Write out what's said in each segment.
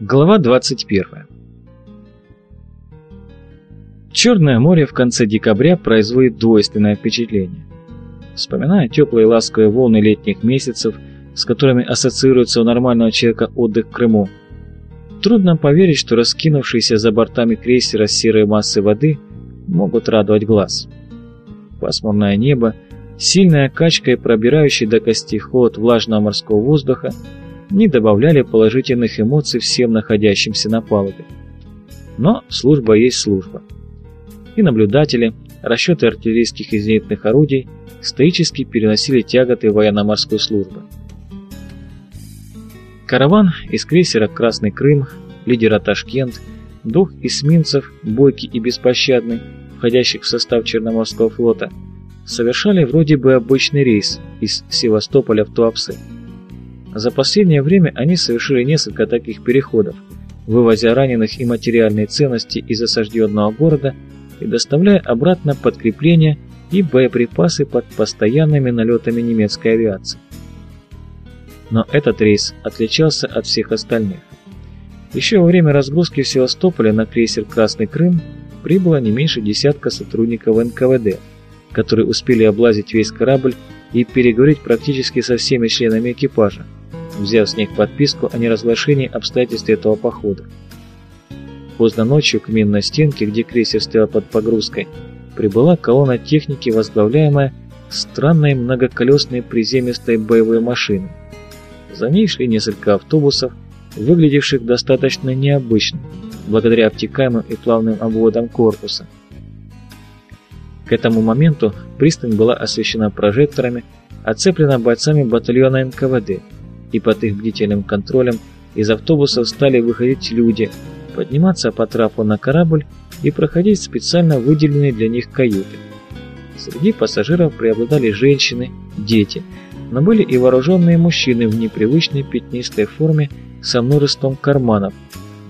Глава 21. Черное море в конце декабря производит двойственное впечатление. Вспоминая теплые ласковые волны летних месяцев, с которыми ассоциируется у нормального человека отдых в Крыму, трудно поверить, что раскинувшиеся за бортами крейсера серые массы воды могут радовать глаз. Пасмурное небо, сильная качка и пробирающий до костей холод влажного морского воздуха – не добавляли положительных эмоций всем находящимся на палубе. Но служба есть служба. И наблюдатели, расчеты артиллерийских и зенитных орудий стоически переносили тяготы военно-морской службы. Караван из крейсера «Красный Крым», лидера «Ташкент», двух эсминцев, бойкий и беспощадный, входящих в состав Черноморского флота, совершали вроде бы обычный рейс из Севастополя в Туапсе. За последнее время они совершили несколько таких переходов, вывозя раненых и материальные ценности из осажденного города и доставляя обратно подкрепления и боеприпасы под постоянными налетами немецкой авиации. Но этот рейс отличался от всех остальных. Еще во время разгрузки в Севастополе на крейсер «Красный Крым» прибыло не меньше десятка сотрудников НКВД, которые успели облазить весь корабль и переговорить практически со всеми членами экипажа, взяв с них подписку о неразглашении обстоятельств этого похода. Поздно ночью к минной стенке, где крейсер стоял под погрузкой, прибыла колонна техники, возглавляемая странной многоколесной приземистой боевой машиной. За ней шли несколько автобусов, выглядевших достаточно необычно, благодаря обтекаемым и плавным обводам корпуса. К этому моменту пристань была освещена прожекторами, оцеплена бойцами батальона НКВД – и под их бдительным контролем из автобусов стали выходить люди, подниматься по трапу на корабль и проходить специально выделенные для них каюты. Среди пассажиров преобладали женщины, дети, но были и вооруженные мужчины в непривычной пятнистой форме со множеством карманов,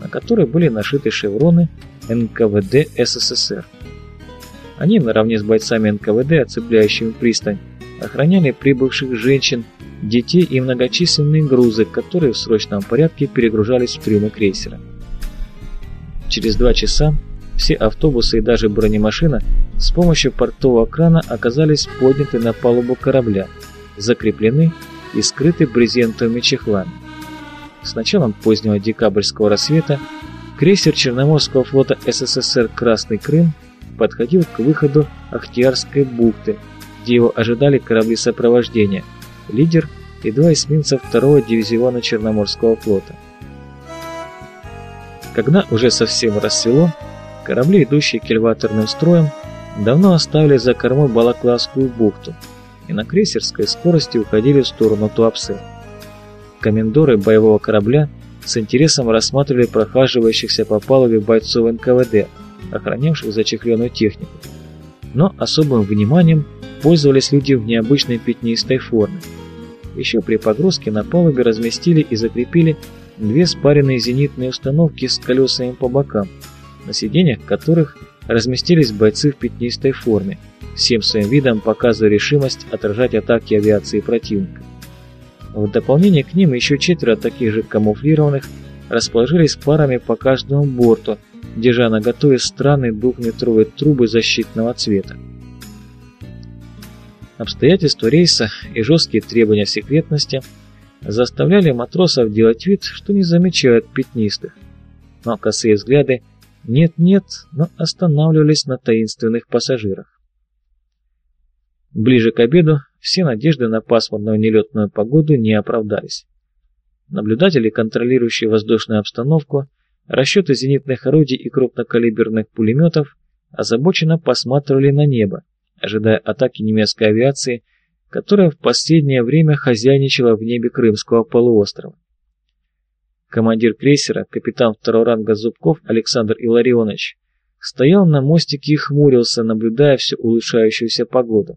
на которые были нашиты шевроны НКВД СССР. Они, наравне с бойцами НКВД, оцепляющими пристань, охраняли прибывших женщин, детей и многочисленные грузы, которые в срочном порядке перегружались в трюмы крейсера. Через два часа все автобусы и даже бронемашина с помощью портового крана оказались подняты на палубу корабля, закреплены и скрыты брезентовыми чехлами. С началом позднего декабрьского рассвета крейсер Черноморского флота СССР «Красный Крым» подходил к выходу Ахтиарской бухты, где его ожидали корабли сопровождения – лидер и два эсминца второго дивизиона Черноморского флота. Когда уже совсем рассвело, корабли, идущие кильваторным строем, давно оставили за кормой Балаклавскую бухту и на крейсерской скорости уходили в сторону Туапсе. Комендоры боевого корабля с интересом рассматривали прохаживающихся по палубе бойцов НКВД, охранявших зачехленную технику. Но особым вниманием пользовались люди в необычной пятнистой форме. Еще при погрузке на палубе разместили и закрепили две спаренные зенитные установки с колесами по бокам, на сиденьях которых разместились бойцы в пятнистой форме, всем своим видом показывая решимость отражать атаки авиации противника. В дополнение к ним еще четверо таких же камуфлированных расположились парами по каждому борту, держа на готове странные двухметровые трубы защитного цвета. Обстоятельства рейса и жесткие требования секретности заставляли матросов делать вид, что не замечают пятнистых. Но косые взгляды нет-нет, но останавливались на таинственных пассажирах. Ближе к обеду все надежды на пасмурную нелетную погоду не оправдались. Наблюдатели, контролирующие воздушную обстановку, расчеты зенитных орудий и крупнокалиберных пулеметов озабоченно посматривали на небо, ожидая атаки немецкой авиации, которая в последнее время хозяйничала в небе Крымского полуострова. Командир крейсера, капитан второго ранга Зубков Александр Илларионович, стоял на мостике и хмурился, наблюдая всю улучшающуюся погоду.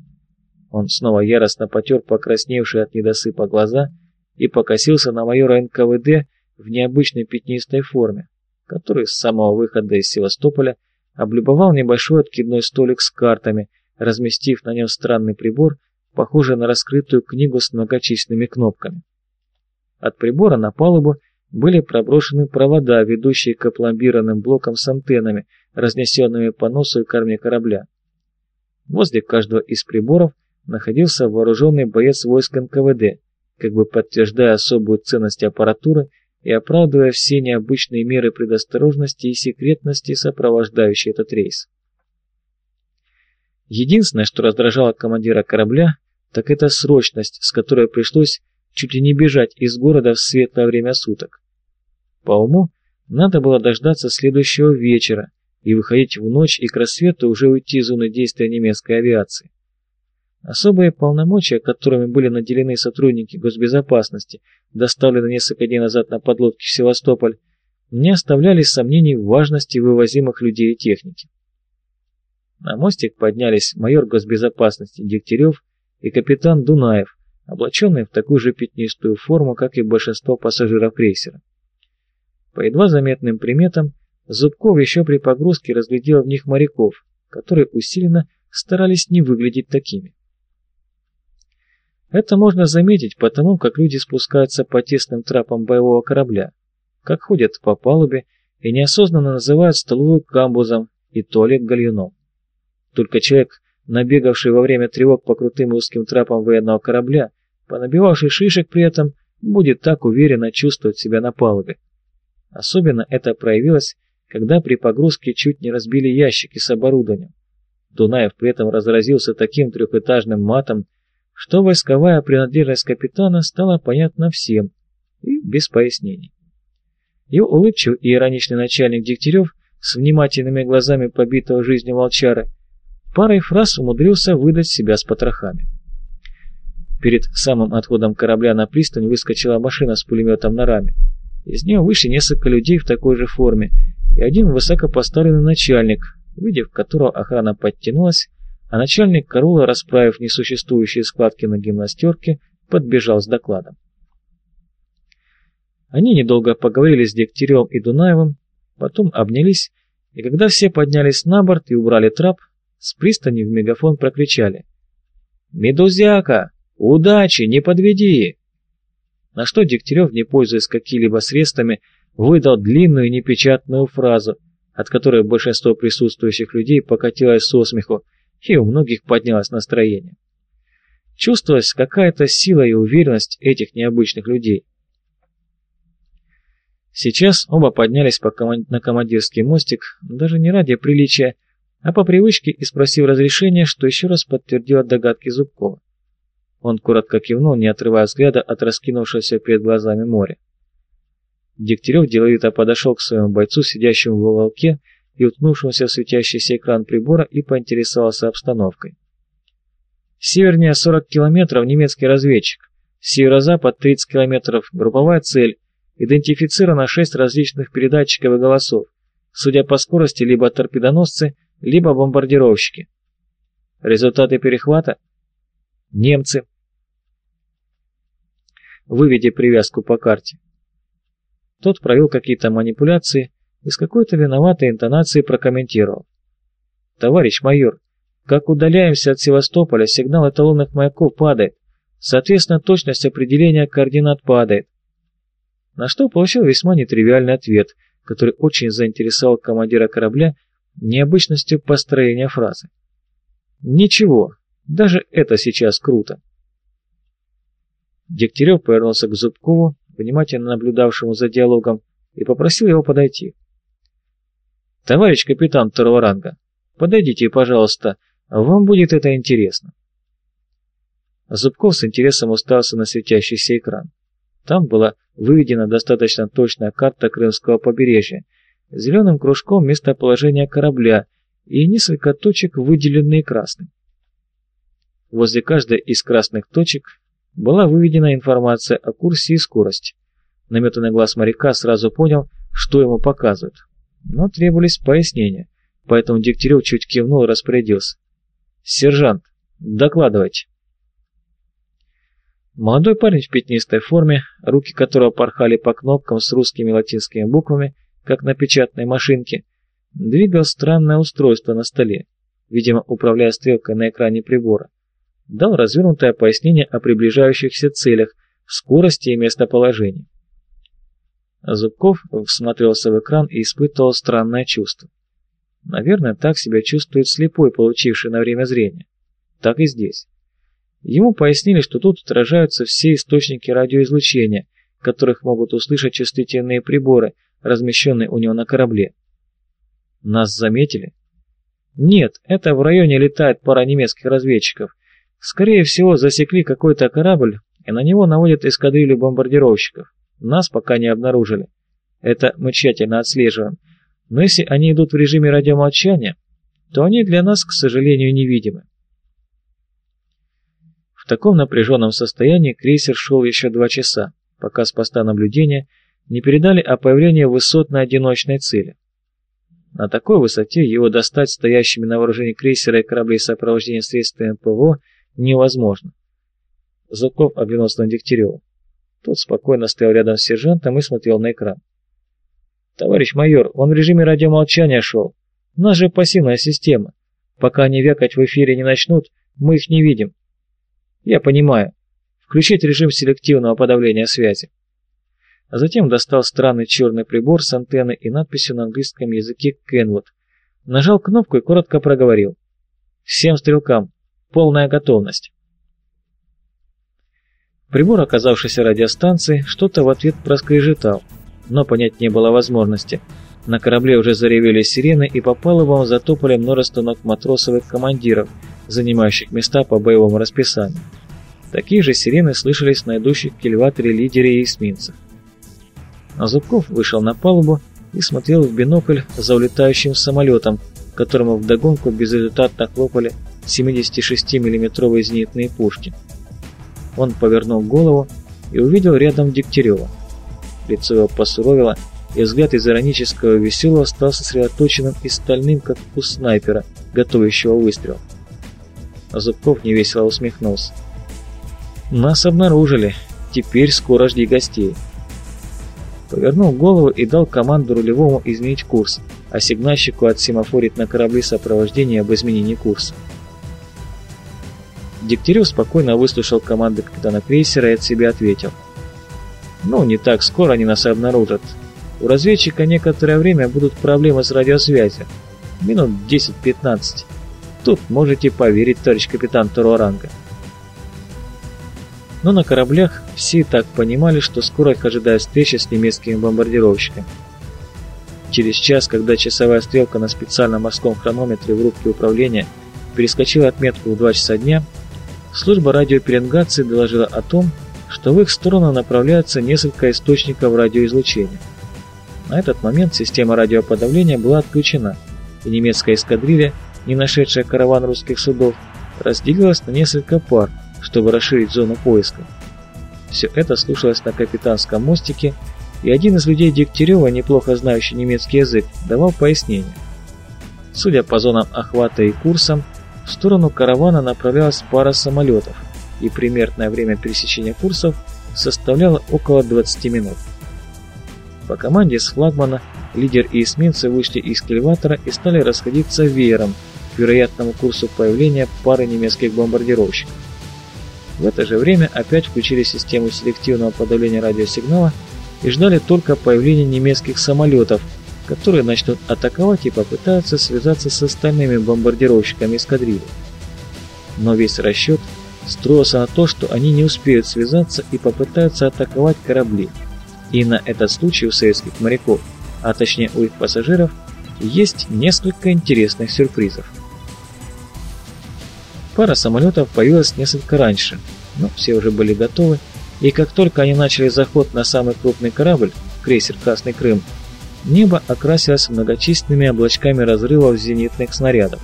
Он снова яростно потер покрасневшие от недосыпа глаза и покосился на майора НКВД в необычной пятнистой форме, который с самого выхода из Севастополя облюбовал небольшой откидной столик с картами, разместив на нем странный прибор, похожий на раскрытую книгу с многочисленными кнопками. От прибора на палубу были проброшены провода, ведущие к опломбированным блокам с антеннами, разнесенными по носу и корме корабля. Возле каждого из приборов находился вооруженный боец войск НКВД, как бы подтверждая особую ценность аппаратуры и оправдывая все необычные меры предосторожности и секретности, сопровождающие этот рейс. Единственное, что раздражало командира корабля, так это срочность, с которой пришлось чуть ли не бежать из города в светлое время суток. По уму, надо было дождаться следующего вечера и выходить в ночь и к рассвету уже уйти из зоны действия немецкой авиации. Особые полномочия, которыми были наделены сотрудники госбезопасности, доставленные несколько дней назад на подлодке в Севастополь, не оставляли сомнений в важности вывозимых людей и техники. На мостик поднялись майор госбезопасности Дегтярев и капитан Дунаев, облаченные в такую же пятнистую форму, как и большинство пассажиров крейсера. По едва заметным приметам, Зубков еще при погрузке разглядел в них моряков, которые усиленно старались не выглядеть такими. Это можно заметить потому, как люди спускаются по тесным трапам боевого корабля, как ходят по палубе и неосознанно называют столовую камбузом и туалет гальюном. Только человек, набегавший во время тревог по крутым узким трапам военного корабля, понабивавший шишек при этом, будет так уверенно чувствовать себя на палубе. Особенно это проявилось, когда при погрузке чуть не разбили ящики с оборудованием. Дунаев при этом разразился таким трехэтажным матом, что войсковая принадлежность капитана стала понятна всем и без пояснений. Его улыбчивый и ироничный начальник Дегтярев с внимательными глазами побитого жизнью волчара парой фраз умудрился выдать себя с потрохами. Перед самым отходом корабля на пристань выскочила машина с пулеметом на раме. Из нее вышли несколько людей в такой же форме и один высокопоставленный начальник, увидев которого охрана подтянулась, а начальник Карула, расправив несуществующие складки на гимнастерке, подбежал с докладом. Они недолго поговорили с Дегтяревым и Дунаевым, потом обнялись, и когда все поднялись на борт и убрали трап, с пристани в мегафон прокричали «Медузяка! Удачи! Не подведи!» На что Дегтярев, не пользуясь какими-либо средствами, выдал длинную непечатную фразу, от которой большинство присутствующих людей покатилось со смеху, и у многих поднялось настроение. Чувствовалась какая-то сила и уверенность этих необычных людей. Сейчас оба поднялись на командирский мостик, даже не ради приличия, а по привычке и спросив разрешения, что еще раз подтвердило догадки Зубкова. Он коротко кивнул, не отрывая взгляда от раскинувшегося перед глазами моря. Дегтярев деловито подошел к своему бойцу, сидящему в уголке, и уткнувшемуся в светящийся экран прибора и поинтересовался обстановкой. Севернее 40 километров немецкий разведчик, северо-запад 30 километров, групповая цель, идентифицировано 6 различных передатчиков и голосов, судя по скорости либо торпедоносцы, либо бомбардировщики. Результаты перехвата? Немцы. Выведи привязку по карте. Тот провел какие-то манипуляции, и с какой-то виноватой интонацией прокомментировал. «Товарищ майор, как удаляемся от Севастополя, сигнал эталонных маяков падает, соответственно, точность определения координат падает». На что получил весьма нетривиальный ответ, который очень заинтересовал командира корабля необычностью построения фразы. «Ничего, даже это сейчас круто». Дегтярев повернулся к Зубкову, внимательно наблюдавшему за диалогом, и попросил его подойти. «Товарищ капитан второго ранга, подойдите, пожалуйста, вам будет это интересно». Зубков с интересом уставился на светящийся экран. Там была выведена достаточно точная карта Крымского побережья, зеленым кружком местоположение корабля и несколько точек, выделенные красным. Возле каждой из красных точек была выведена информация о курсе и скорости. Наметанный глаз моряка сразу понял, что ему показывают но требовались пояснения, поэтому Дегтярев чуть кивнул и распорядился. «Сержант, докладывайте». Молодой парень в пятнистой форме, руки которого порхали по кнопкам с русскими и латинскими буквами, как на печатной машинке, двигал странное устройство на столе, видимо, управляя стрелкой на экране прибора. Дал развернутое пояснение о приближающихся целях, скорости и местоположении. Зубков всматривался в экран и испытывал странное чувство. Наверное, так себя чувствует слепой, получивший на время зрение. Так и здесь. Ему пояснили, что тут отражаются все источники радиоизлучения, которых могут услышать чувствительные приборы, размещенные у него на корабле. Нас заметили? Нет, это в районе летает пара немецких разведчиков. Скорее всего, засекли какой-то корабль, и на него наводят эскадрилью бомбардировщиков. Нас пока не обнаружили. Это мы тщательно отслеживаем. Но если они идут в режиме радиомолчания, то они для нас, к сожалению, невидимы. В таком напряженном состоянии крейсер шел еще два часа, пока с поста наблюдения не передали о появлении высотной одиночной цели. На такой высоте его достать стоящими на вооружении крейсера и кораблей сопровождения средствами ПВО невозможно. Зубков оглянулся на Дегтярева. Тот спокойно стоял рядом с сержантом и смотрел на экран. «Товарищ майор, он в режиме радиомолчания шел. У нас же пассивная система. Пока они вякать в эфире не начнут, мы их не видим. Я понимаю. Включить режим селективного подавления связи. А затем достал странный черный прибор с антенной и надписью на английском языке «Кенвуд». Нажал кнопку и коротко проговорил. «Всем стрелкам. Полная готовность». Прибор, оказавшийся радиостанцией, что-то в ответ проскрежетал, но понять не было возможности. На корабле уже заревели сирены, и по палубам затопали множество ног матросов и командиров, занимающих места по боевому расписанию. Такие же сирены слышались на идущих к кильваторе лидере и эсминцев. А Зубков вышел на палубу и смотрел в бинокль за улетающим самолетом, которому вдогонку безрезультатно хлопали 76 миллиметровые зенитные пушки. Он повернул голову и увидел рядом Дегтярева. Лицо его посуровило, и взгляд из иронического веселого стал сосредоточенным и стальным, как у снайпера, готовящего выстрел. Зубков невесело усмехнулся. «Нас обнаружили. Теперь скоро жди гостей». Повернул голову и дал команду рулевому изменить курс, а сигнальщику отсемафорить на корабли сопровождения об изменении курса. Дегтярев спокойно выслушал команды капитана крейсера и от себя ответил. «Ну, не так скоро они нас обнаружат. У разведчика некоторое время будут проблемы с радиосвязью. Минут 10-15. Тут можете поверить, товарищ капитан второго ранга». Но на кораблях все так понимали, что скоро их ожидает встреча с немецкими бомбардировщиками. Через час, когда часовая стрелка на специальном морском хронометре в рубке управления перескочила отметку в 2 часа дня, служба радиопеленгации доложила о том, что в их сторону направляются несколько источников радиоизлучения. На этот момент система радиоподавления была отключена, и немецкая эскадрилья, не нашедшая караван русских судов, разделилась на несколько пар, чтобы расширить зону поиска. Все это слушалось на капитанском мостике, и один из людей Дегтярева, неплохо знающий немецкий язык, давал пояснение. Судя по зонам охвата и курсам, в сторону каравана направлялась пара самолетов, и примерное время пересечения курсов составляло около 20 минут. По команде с флагмана лидер и эсминцы вышли из кильватора и стали расходиться веером к вероятному курсу появления пары немецких бомбардировщиков. В это же время опять включили систему селективного подавления радиосигнала и ждали только появления немецких самолетов которые начнут атаковать и попытаются связаться с остальными бомбардировщиками эскадрильи. Но весь расчет строился на то, что они не успеют связаться и попытаются атаковать корабли. И на этот случай у советских моряков, а точнее у их пассажиров, есть несколько интересных сюрпризов. Пара самолетов появилась несколько раньше, но все уже были готовы, и как только они начали заход на самый крупный корабль, крейсер «Красный Крым», Небо окрасилось многочисленными облачками разрывов зенитных снарядов.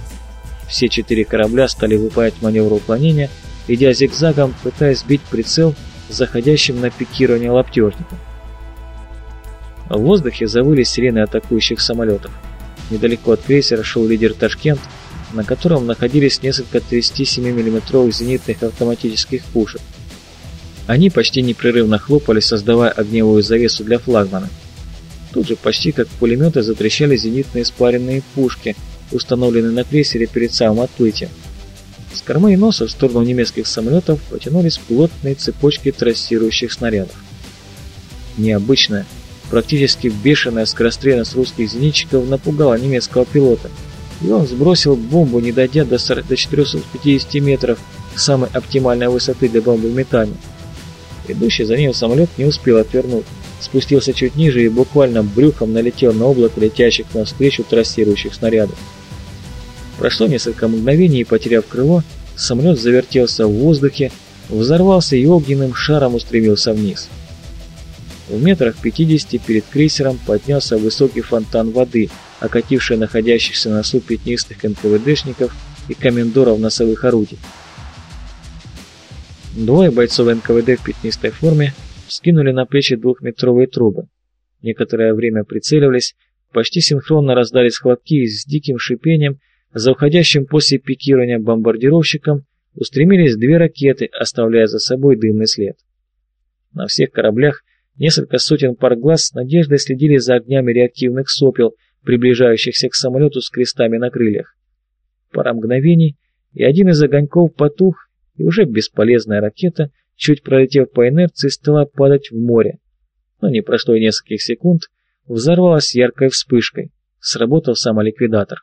Все четыре корабля стали выполнять маневр уклонения, идя зигзагом, пытаясь сбить прицел заходящим на пикирование лаптежником. В воздухе завыли сирены атакующих самолетов. Недалеко от крейсера шел лидер Ташкент, на котором находились несколько 37 миллиметровых зенитных автоматических пушек. Они почти непрерывно хлопали, создавая огневую завесу для флагмана. Тут же почти как пулеметы затрещали зенитные спаренные пушки, установленные на крейсере перед самым отплытием. С кормы и носа в сторону немецких самолетов потянулись плотные цепочки трассирующих снарядов. Необычная, Практически бешеная скорострельность русских зенитчиков напугала немецкого пилота, и он сбросил бомбу, не дойдя до 450 метров самой оптимальной высоты для бомбометания. Идущий за ним самолет не успел отвернуть, спустился чуть ниже и буквально брюхом налетел на облако летящих навстречу трассирующих снарядов. Прошло несколько мгновений, и, потеряв крыло, самолет завертелся в воздухе, взорвался и огненным шаром устремился вниз. В метрах 50 перед крейсером поднялся высокий фонтан воды, окативший находящихся на носу пятнистых НКВДшников и комендоров носовых орудий. Двое бойцов НКВД в пятнистой форме скинули на плечи двухметровые трубы. Некоторое время прицеливались, почти синхронно раздались хлопки и с диким шипением, за уходящим после пикирования бомбардировщиком, устремились две ракеты, оставляя за собой дымный след. На всех кораблях несколько сотен пар глаз с надеждой следили за огнями реактивных сопел, приближающихся к самолету с крестами на крыльях. Пара мгновений, и один из огоньков потух, и уже бесполезная ракета, чуть пролетев по инерции, стала падать в море. Но не прошло и нескольких секунд, взорвалась яркой вспышкой, сработал самоликвидатор.